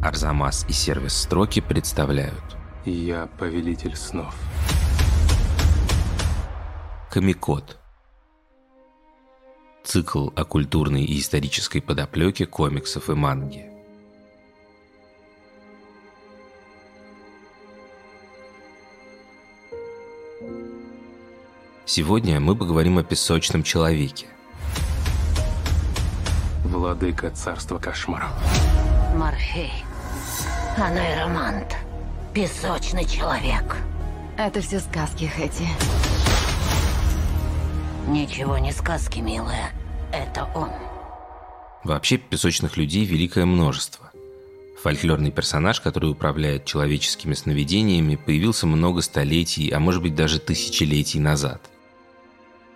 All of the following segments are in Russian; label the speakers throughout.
Speaker 1: Арзамас и сервис «Строки» представляют
Speaker 2: Я повелитель снов.
Speaker 1: Комикод Цикл о культурной и исторической подоплеке комиксов и манги. Сегодня мы поговорим о песочном человеке.
Speaker 2: Владыка царства кошмаров.
Speaker 3: Морфей. Анейромант. Песочный человек.
Speaker 4: Это все сказки, Хэти.
Speaker 3: Ничего не сказки, милая. Это он.
Speaker 1: Вообще песочных людей великое множество. Фольклорный персонаж, который управляет человеческими сновидениями, появился много столетий, а может быть даже тысячелетий назад –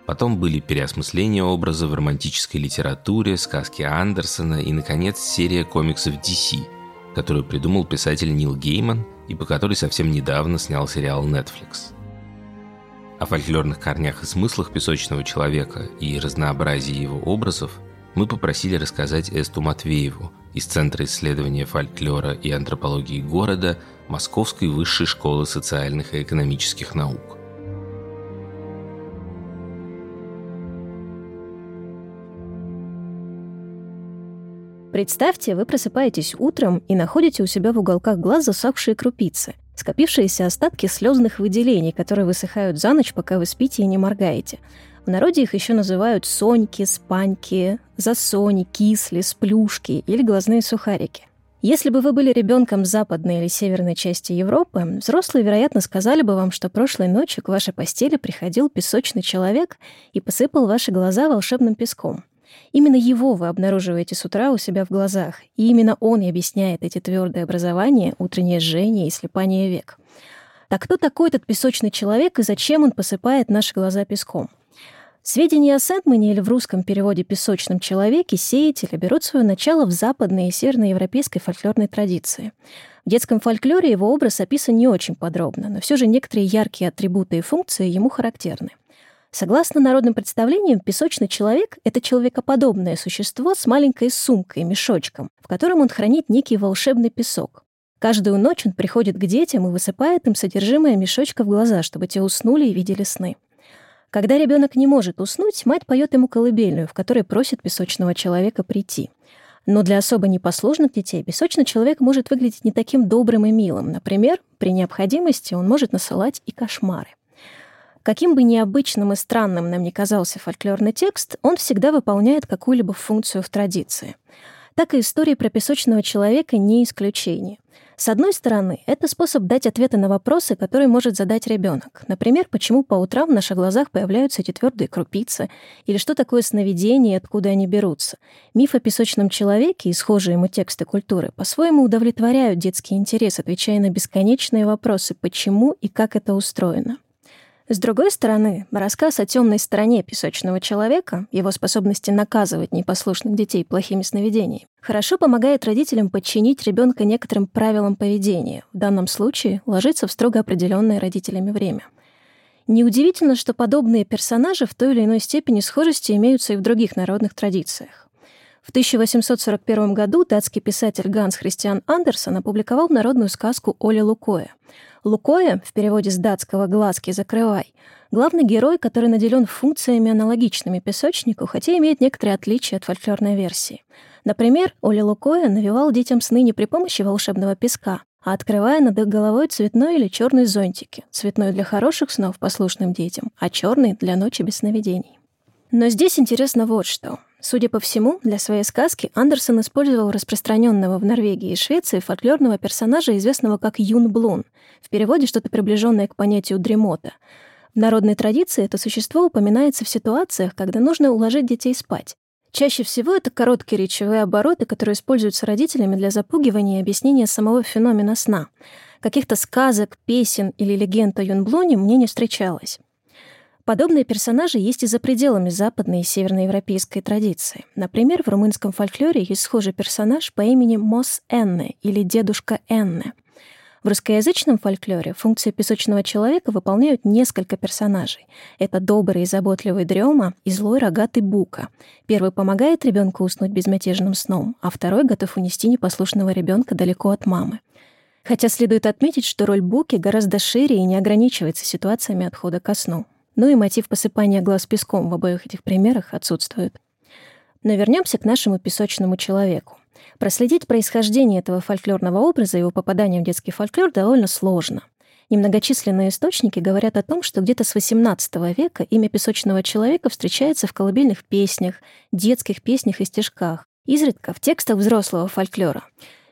Speaker 1: Потом были переосмысления образа в романтической литературе, сказки Андерсона и, наконец, серия комиксов DC, которую придумал писатель Нил Гейман и по которой совсем недавно снял сериал Netflix. О фольклорных корнях и смыслах песочного человека и разнообразии его образов мы попросили рассказать Эсту Матвееву из Центра исследования фольклора и антропологии города Московской высшей школы социальных и экономических наук –
Speaker 5: Представьте, вы просыпаетесь утром и находите у себя в уголках глаз засохшие крупицы, скопившиеся остатки слезных выделений, которые высыхают за ночь, пока вы спите и не моргаете. В народе их еще называют соньки, спаньки, засони, кисли, сплюшки или глазные сухарики. Если бы вы были ребенком западной или северной части Европы, взрослые, вероятно, сказали бы вам, что прошлой ночью к вашей постели приходил песочный человек и посыпал ваши глаза волшебным песком. Именно его вы обнаруживаете с утра у себя в глазах, и именно он и объясняет эти твердые образования, утреннее жжение и слепание век. Так кто такой этот песочный человек и зачем он посыпает наши глаза песком? Сведения о Сэндмане или в русском переводе «песочном человеке» сеятеля берут свое начало в западной и северноевропейской фольклорной традиции. В детском фольклоре его образ описан не очень подробно, но все же некоторые яркие атрибуты и функции ему характерны. Согласно народным представлениям, песочный человек — это человекоподобное существо с маленькой сумкой, мешочком, в котором он хранит некий волшебный песок. Каждую ночь он приходит к детям и высыпает им содержимое мешочка в глаза, чтобы те уснули и видели сны. Когда ребенок не может уснуть, мать поет ему колыбельную, в которой просит песочного человека прийти. Но для особо непослушных детей песочный человек может выглядеть не таким добрым и милым. Например, при необходимости он может насылать и кошмары. Каким бы необычным и странным нам ни казался фольклорный текст, он всегда выполняет какую-либо функцию в традиции. Так и история про песочного человека не исключение. С одной стороны, это способ дать ответы на вопросы, которые может задать ребенок. Например, почему по утрам в наших глазах появляются эти твердые крупицы, или что такое сновидение и откуда они берутся. Миф о песочном человеке и схожие ему тексты культуры по-своему удовлетворяют детский интерес, отвечая на бесконечные вопросы, почему и как это устроено. С другой стороны, рассказ о темной стороне песочного человека, его способности наказывать непослушных детей плохими сновидениями, хорошо помогает родителям подчинить ребенка некоторым правилам поведения, в данном случае ложиться в строго определенное родителями время. Неудивительно, что подобные персонажи в той или иной степени схожести имеются и в других народных традициях. В 1841 году датский писатель Ганс Христиан Андерсон опубликовал народную сказку «Оля Лукоя», Лукоя, в переводе с датского «глазки закрывай», главный герой, который наделен функциями аналогичными песочнику, хотя имеет некоторые отличия от фольклорной версии. Например, Оля Лукоя навевал детям сны не при помощи волшебного песка, а открывая над их головой цветной или черный зонтики. Цветной для хороших снов послушным детям, а черный для ночи без сновидений. Но здесь интересно вот что. Судя по всему, для своей сказки Андерсон использовал распространенного в Норвегии и Швеции фольклорного персонажа, известного как Юн Блун, в переводе что-то приближенное к понятию дремота. В народной традиции это существо упоминается в ситуациях, когда нужно уложить детей спать. Чаще всего это короткие речевые обороты, которые используются родителями для запугивания и объяснения самого феномена сна. Каких-то сказок, песен или легенд о Юнблоне мне не встречалось. Подобные персонажи есть и за пределами западной и северноевропейской традиции. Например, в румынском фольклоре есть схожий персонаж по имени Мос Энне или Дедушка Энне. В русскоязычном фольклоре функции песочного человека выполняют несколько персонажей. Это добрый и заботливый дрема и злой рогатый бука. Первый помогает ребенку уснуть безмятежным сном, а второй готов унести непослушного ребенка далеко от мамы. Хотя следует отметить, что роль буки гораздо шире и не ограничивается ситуациями отхода ко сну. Ну и мотив посыпания глаз песком в обоих этих примерах отсутствует. Но вернемся к нашему песочному человеку. Проследить происхождение этого фольклорного образа и его попадание в детский фольклор довольно сложно. Немногочисленные источники говорят о том, что где-то с XVIII века имя песочного человека встречается в колыбельных песнях, детских песнях и стишках, изредка в текстах взрослого фольклора.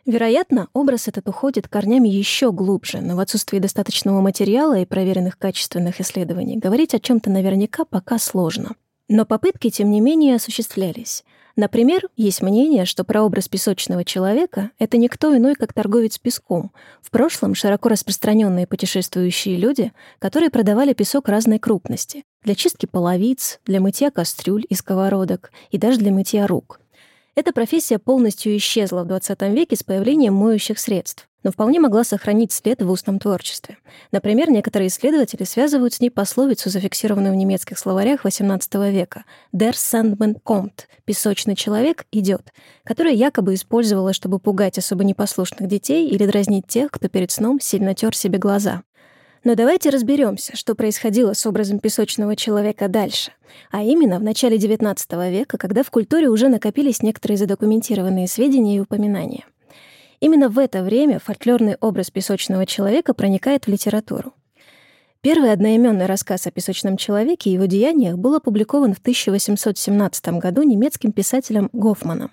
Speaker 5: Вероятно, образ этот уходит корнями еще глубже, но в отсутствии достаточного материала и проверенных качественных исследований говорить о чем-то наверняка пока сложно. Но попытки, тем не менее, осуществлялись. Например, есть мнение, что прообраз песочного человека — это никто иной, как торговец песком, в прошлом широко распространенные путешествующие люди, которые продавали песок разной крупности для чистки половиц, для мытья кастрюль и сковородок и даже для мытья рук. Эта профессия полностью исчезла в 20 веке с появлением моющих средств, но вполне могла сохранить след в устном творчестве. Например, некоторые исследователи связывают с ней пословицу, зафиксированную в немецких словарях XVIII века «Der Sandman kommt» — «песочный человек идет», которая якобы использовалась, чтобы пугать особо непослушных детей или дразнить тех, кто перед сном сильно тер себе глаза. Но давайте разберемся, что происходило с образом песочного человека дальше. А именно в начале XIX века, когда в культуре уже накопились некоторые задокументированные сведения и упоминания. Именно в это время фольклорный образ песочного человека проникает в литературу. Первый одноименный рассказ о песочном человеке и его деяниях был опубликован в 1817 году немецким писателем Гофманом.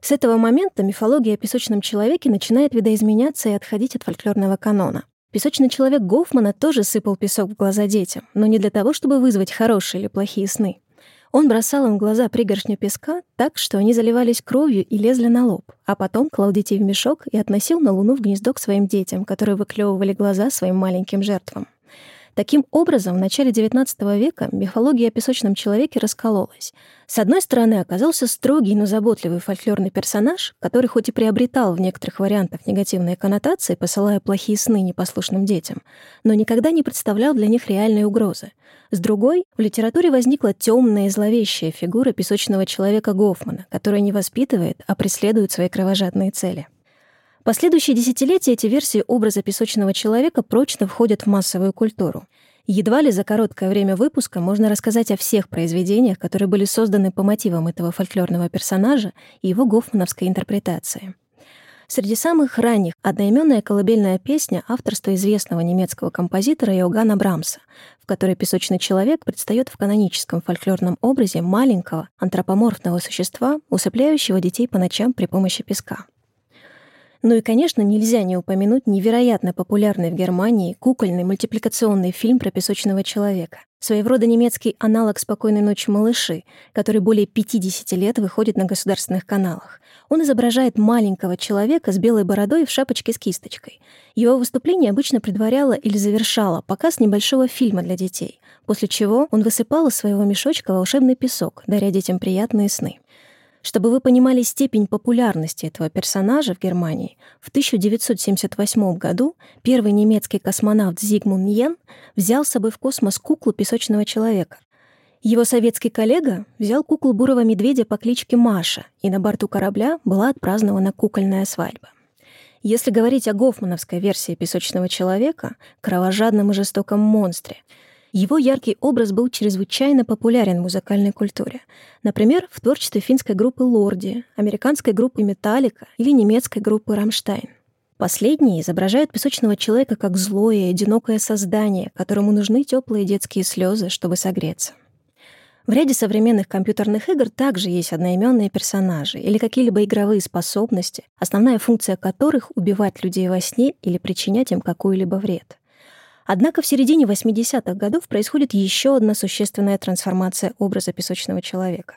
Speaker 5: С этого момента мифология о песочном человеке начинает видоизменяться и отходить от фольклорного канона. Песочный человек Гофмана тоже сыпал песок в глаза детям, но не для того, чтобы вызвать хорошие или плохие сны. Он бросал им в глаза пригоршню песка так, что они заливались кровью и лезли на лоб, а потом клал детей в мешок и относил на луну в гнездо к своим детям, которые выклевывали глаза своим маленьким жертвам. Таким образом, в начале XIX века мифология о песочном человеке раскололась. С одной стороны, оказался строгий, но заботливый фольклорный персонаж, который хоть и приобретал в некоторых вариантах негативные коннотации, посылая плохие сны непослушным детям, но никогда не представлял для них реальной угрозы. С другой, в литературе возникла темная и зловещая фигура песочного человека Гофмана, которая не воспитывает, а преследует свои кровожадные цели. Последующие десятилетия эти версии образа песочного человека прочно входят в массовую культуру. Едва ли за короткое время выпуска можно рассказать о всех произведениях, которые были созданы по мотивам этого фольклорного персонажа и его гофмановской интерпретации. Среди самых ранних — одноименная колыбельная песня авторства известного немецкого композитора Иоганна Брамса, в которой песочный человек предстает в каноническом фольклорном образе маленького антропоморфного существа, усыпляющего детей по ночам при помощи песка. Ну и, конечно, нельзя не упомянуть невероятно популярный в Германии кукольный мультипликационный фильм про песочного человека. Своего рода немецкий аналог «Спокойной ночи, малыши», который более 50 лет выходит на государственных каналах. Он изображает маленького человека с белой бородой в шапочке с кисточкой. Его выступление обычно предваряло или завершало показ небольшого фильма для детей, после чего он высыпал из своего мешочка волшебный песок, даря детям приятные сны. Чтобы вы понимали степень популярности этого персонажа в Германии, в 1978 году первый немецкий космонавт Зигмунд Йен взял с собой в космос куклу песочного человека. Его советский коллега взял куклу бурого медведя по кличке Маша, и на борту корабля была отпразднована кукольная свадьба. Если говорить о гофмановской версии «Песочного человека», кровожадном и жестоком монстре — его яркий образ был чрезвычайно популярен в музыкальной культуре. Например, в творчестве финской группы «Лорди», американской группы «Металлика» или немецкой группы «Рамштайн». Последние изображают песочного человека как злое, одинокое создание, которому нужны теплые детские слезы, чтобы согреться. В ряде современных компьютерных игр также есть одноименные персонажи или какие-либо игровые способности, основная функция которых — убивать людей во сне или причинять им какой-либо вред. Однако в середине 80-х годов происходит еще одна существенная трансформация образа песочного человека.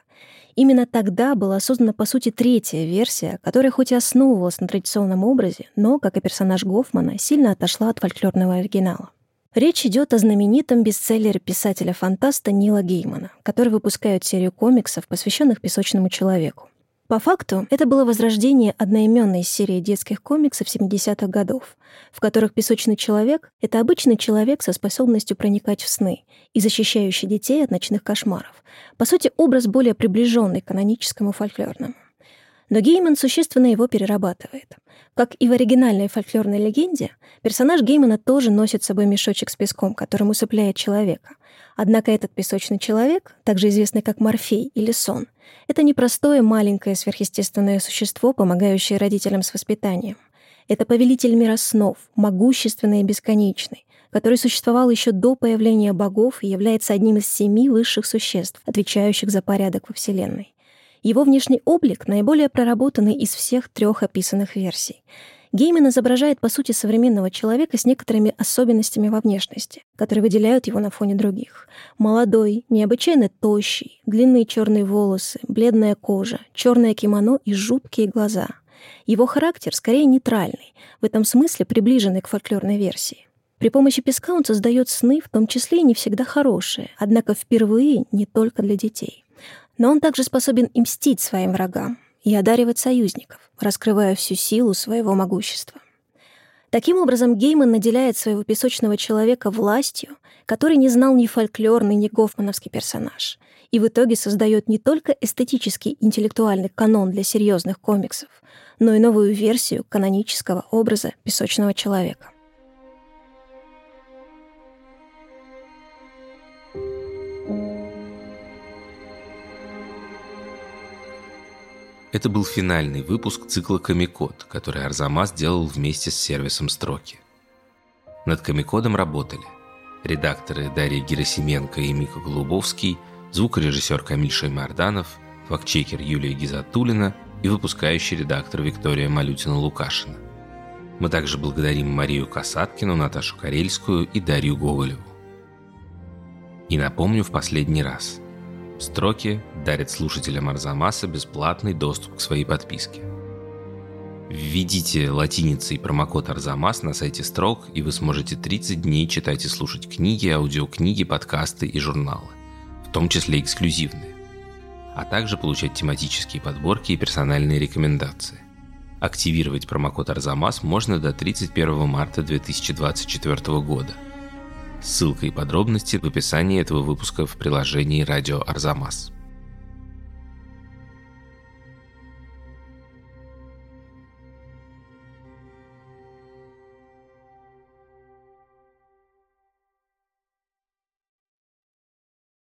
Speaker 5: Именно тогда была создана, по сути, третья версия, которая хоть и основывалась на традиционном образе, но, как и персонаж Гофмана, сильно отошла от фольклорного оригинала. Речь идет о знаменитом бестселлере писателя-фантаста Нила Геймана, который выпускает серию комиксов, посвященных песочному человеку. По факту, это было возрождение одноименной серии детских комиксов 70-х годов, в которых песочный человек — это обычный человек со способностью проникать в сны и защищающий детей от ночных кошмаров. По сути, образ более приближенный к каноническому фольклорному. Но Гейман существенно его перерабатывает. Как и в оригинальной фольклорной легенде, персонаж Геймана тоже носит с собой мешочек с песком, которым усыпляет человека. Однако этот песочный человек, также известный как Морфей или Сон, это не простое маленькое сверхъестественное существо, помогающее родителям с воспитанием. Это повелитель мира снов, могущественный и бесконечный, который существовал еще до появления богов и является одним из семи высших существ, отвечающих за порядок во Вселенной. Его внешний облик наиболее проработанный из всех трех описанных версий. Гейман изображает, по сути, современного человека с некоторыми особенностями во внешности, которые выделяют его на фоне других. Молодой, необычайно тощий, длинные черные волосы, бледная кожа, черное кимоно и жуткие глаза. Его характер скорее нейтральный, в этом смысле приближенный к фольклорной версии. При помощи песка он создает сны, в том числе и не всегда хорошие, однако впервые не только для детей. Но он также способен и мстить своим врагам и одаривать союзников, раскрывая всю силу своего могущества. Таким образом, Гейман наделяет своего песочного человека властью, который не знал ни фольклорный, ни гофмановский персонаж, и в итоге создает не только эстетический интеллектуальный канон для серьезных комиксов, но и новую версию канонического образа песочного человека.
Speaker 1: Это был финальный выпуск цикла «Комикод», который Арзамас делал вместе с сервисом «Строки». Над «Комикодом» работали редакторы Дарья Герасименко и Мика Голубовский, звукорежиссер Камиль Шаймарданов, фактчекер Юлия Гизатулина и выпускающий редактор Виктория Малютина-Лукашина. Мы также благодарим Марию Касаткину, Наташу Карельскую и Дарью Гоголеву. И напомню в последний раз – Строки дарят слушателям Арзамаса бесплатный доступ к своей подписке. Введите латиницей промокод Арзамас на сайте Строк, и вы сможете 30 дней читать и слушать книги, аудиокниги, подкасты и журналы, в том числе эксклюзивные, а также получать тематические подборки и персональные рекомендации. Активировать промокод Арзамас можно до 31 марта 2024 года – Ссылка и подробности в описании этого выпуска в приложении «Радио Арзамас».